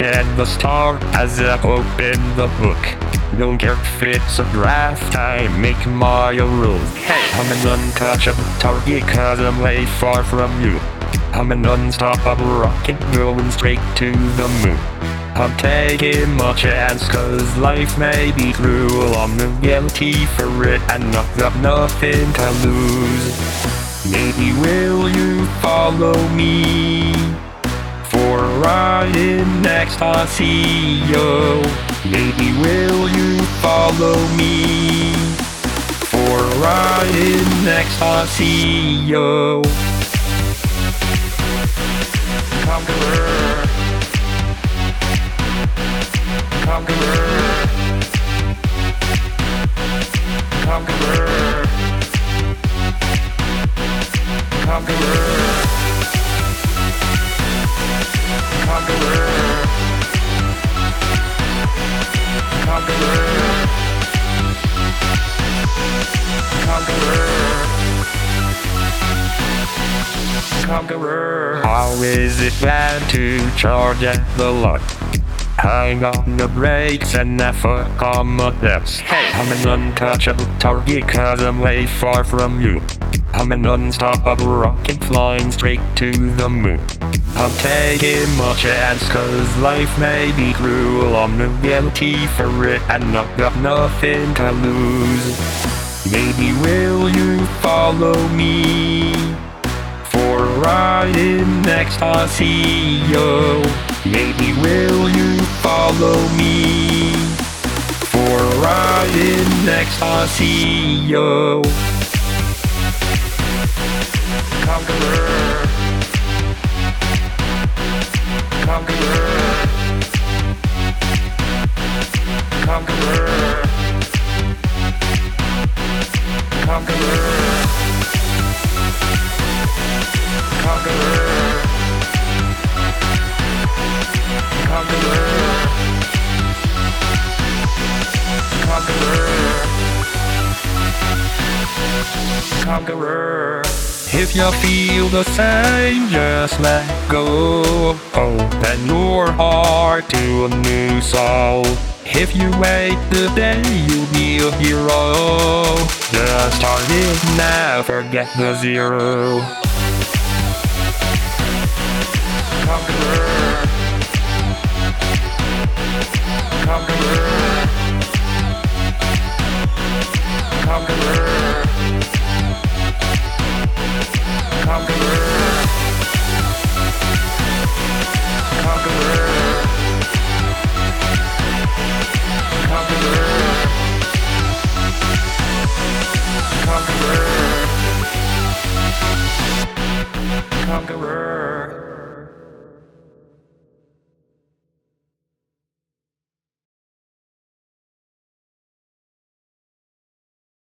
look at the star as I open the book. Don't care if it's a draft, I make my rules. Hey, I'm an untouchable target cause I'm way far from you. I'm an unstoppable rocket going straight to the moon. I'm taking my chance cause life may be cruel. I'm guilty for it and I've got nothing to lose. Maybe will you follow me next I see you, maybe will you follow me? For a ride see you? Conqueror. How is it bad to charge at the light? Hang on the brakes and never come the depths. Hey, I'm an untouchable target cause I'm way far from you. I'm an unstoppable rocket flying straight to the moon. I'm taking my chance cause life may be cruel. I'm no guilty for it and I've got nothing to lose. Maybe will you follow me in next I see you? Maybe will you follow me for in next I see you? Conqueror. Conqueror. Conqueror. Conqueror. Conqueror. If you feel the same, just let go. Open your heart to a new soul. If you wait the day, you'll be a hero. Just start it now, forget the zero. Conqueror.